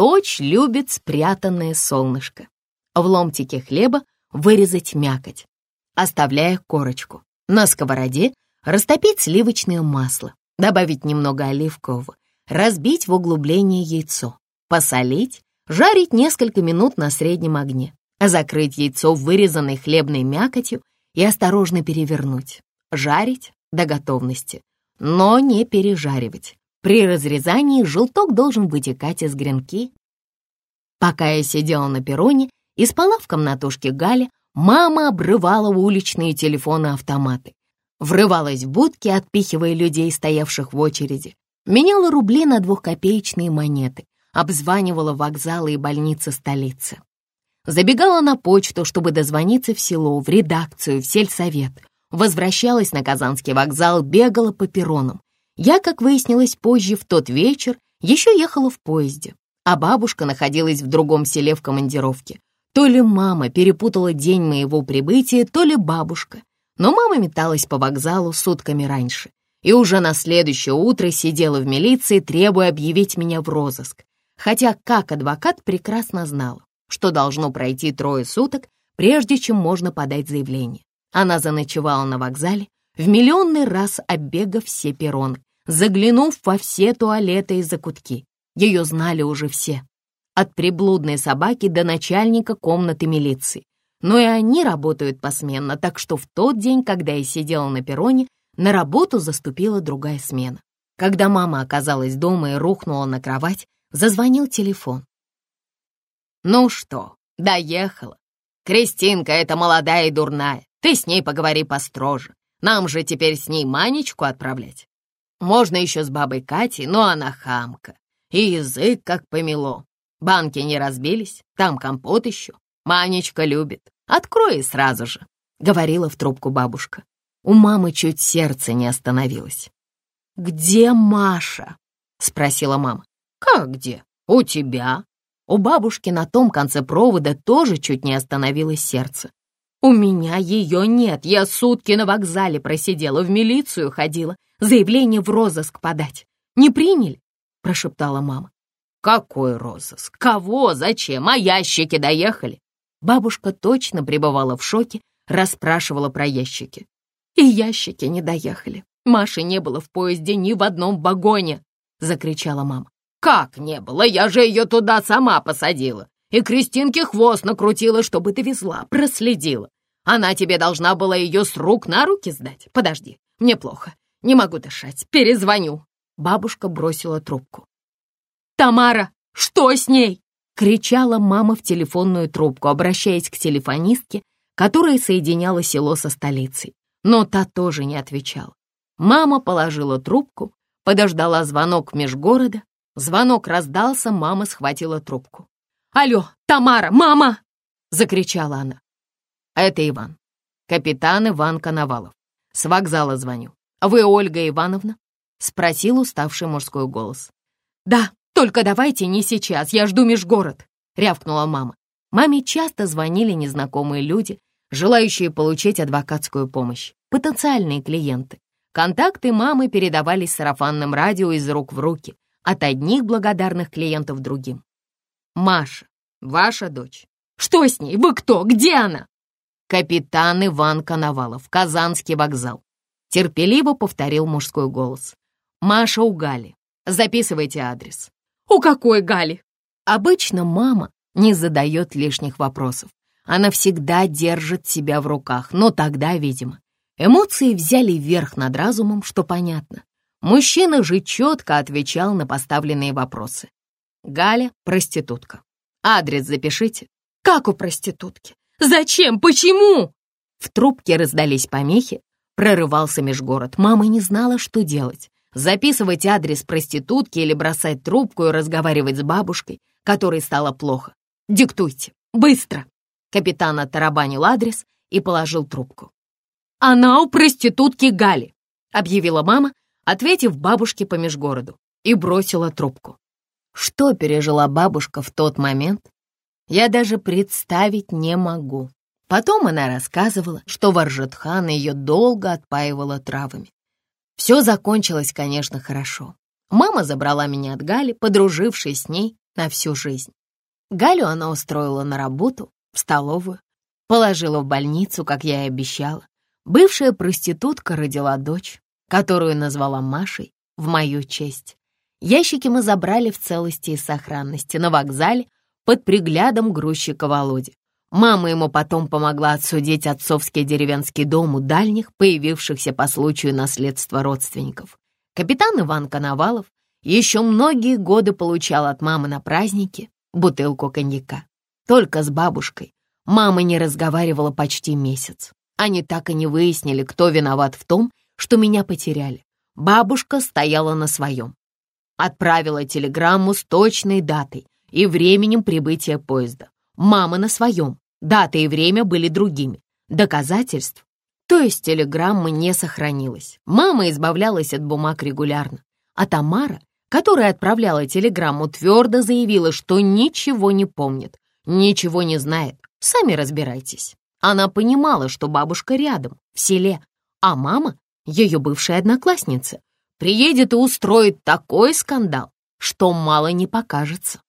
Дочь любит спрятанное солнышко. В ломтике хлеба вырезать мякоть, оставляя корочку. На сковороде растопить сливочное масло, добавить немного оливкового, разбить в углубление яйцо, посолить, жарить несколько минут на среднем огне, закрыть яйцо вырезанной хлебной мякотью и осторожно перевернуть. Жарить до готовности, но не пережаривать. При разрезании желток должен вытекать из гренки. Пока я сидела на перроне и спала в комнатушке Галя, мама обрывала уличные телефоны-автоматы, врывалась в будки, отпихивая людей, стоявших в очереди, меняла рубли на двухкопеечные монеты, обзванивала вокзалы и больницы столицы. Забегала на почту, чтобы дозвониться в село, в редакцию, в сельсовет. Возвращалась на Казанский вокзал, бегала по перронам. Я, как выяснилось позже, в тот вечер еще ехала в поезде, а бабушка находилась в другом селе в командировке. То ли мама перепутала день моего прибытия, то ли бабушка. Но мама металась по вокзалу сутками раньше и уже на следующее утро сидела в милиции, требуя объявить меня в розыск. Хотя как адвокат прекрасно знала, что должно пройти трое суток, прежде чем можно подать заявление. Она заночевала на вокзале, в миллионный раз оббегав все перроны, заглянув во все туалеты и закутки. Ее знали уже все, от приблудной собаки до начальника комнаты милиции. Но и они работают посменно, так что в тот день, когда я сидела на перроне, на работу заступила другая смена. Когда мама оказалась дома и рухнула на кровать, зазвонил телефон. «Ну что, доехала? Кристинка эта молодая и дурная. Ты с ней поговори построже. Нам же теперь с ней Манечку отправлять. Можно еще с бабой Катей, но она хамка. И язык как помело. Банки не разбились, там компот еще. Манечка любит. Открой сразу же», — говорила в трубку бабушка. У мамы чуть сердце не остановилось. «Где Маша?» — спросила мама. «Как где? У тебя?» У бабушки на том конце провода тоже чуть не остановилось сердце. «У меня ее нет. Я сутки на вокзале просидела, в милицию ходила, заявление в розыск подать. Не приняли?» — прошептала мама. «Какой розыск? Кого? Зачем? А ящики доехали?» Бабушка точно пребывала в шоке, расспрашивала про ящики. И ящики не доехали. Маши не было в поезде ни в одном вагоне!» — закричала мама. «Как не было? Я же ее туда сама посадила. И Кристинке хвост накрутила, чтобы довезла, проследила. Она тебе должна была ее с рук на руки сдать. Подожди, мне плохо. Не могу дышать. Перезвоню». Бабушка бросила трубку. «Тамара, что с ней?» — кричала мама в телефонную трубку, обращаясь к телефонистке, которая соединяла село со столицей но та тоже не отвечала. Мама положила трубку, подождала звонок межгорода. Звонок раздался, мама схватила трубку. «Алло, Тамара, мама!» — закричала она. «Это Иван, капитан Иван Коновалов. С вокзала звоню. Вы Ольга Ивановна?» — спросил уставший мужской голос. «Да, только давайте не сейчас, я жду межгород», — рявкнула мама. Маме часто звонили незнакомые люди, желающие получить адвокатскую помощь, потенциальные клиенты. Контакты мамы передавались сарафанным радио из рук в руки, от одних благодарных клиентов другим. «Маша, ваша дочь. Что с ней? Вы кто? Где она?» «Капитан Иван Коновалов, Казанский вокзал», — терпеливо повторил мужской голос. «Маша у Гали. Записывайте адрес». «У какой Гали?» Обычно мама не задает лишних вопросов. Она всегда держит себя в руках, но тогда, видимо, эмоции взяли верх над разумом, что понятно. Мужчина же четко отвечал на поставленные вопросы. Галя — проститутка. Адрес запишите. Как у проститутки? Зачем? Почему? В трубке раздались помехи, прорывался межгород. Мама не знала, что делать. Записывать адрес проститутки или бросать трубку и разговаривать с бабушкой, которой стало плохо. Диктуйте. Быстро. Капитан оттарабанил адрес и положил трубку. «Она у проститутки Гали», — объявила мама, ответив бабушке по межгороду, и бросила трубку. Что пережила бабушка в тот момент, я даже представить не могу. Потом она рассказывала, что Варжетхан ее долго отпаивала травами. Все закончилось, конечно, хорошо. Мама забрала меня от Гали, подружившись с ней, на всю жизнь. Галю она устроила на работу, в столовую, положила в больницу, как я и обещала. Бывшая проститутка родила дочь, которую назвала Машей в мою честь. Ящики мы забрали в целости и сохранности на вокзале под приглядом грузчика Володи. Мама ему потом помогла отсудить отцовский деревенский дом у дальних, появившихся по случаю наследства родственников. Капитан Иван Коновалов еще многие годы получал от мамы на праздники бутылку коньяка. Только с бабушкой мама не разговаривала почти месяц. Они так и не выяснили, кто виноват в том, что меня потеряли. Бабушка стояла на своем. Отправила телеграмму с точной датой и временем прибытия поезда. Мама на своем. Дата и время были другими. Доказательств, то есть телеграммы, не сохранилось. Мама избавлялась от бумаг регулярно. А Тамара, которая отправляла телеграмму, твердо заявила, что ничего не помнит, ничего не знает. Сами разбирайтесь. Она понимала, что бабушка рядом, в селе, а мама, ее бывшая одноклассница, приедет и устроит такой скандал, что мало не покажется.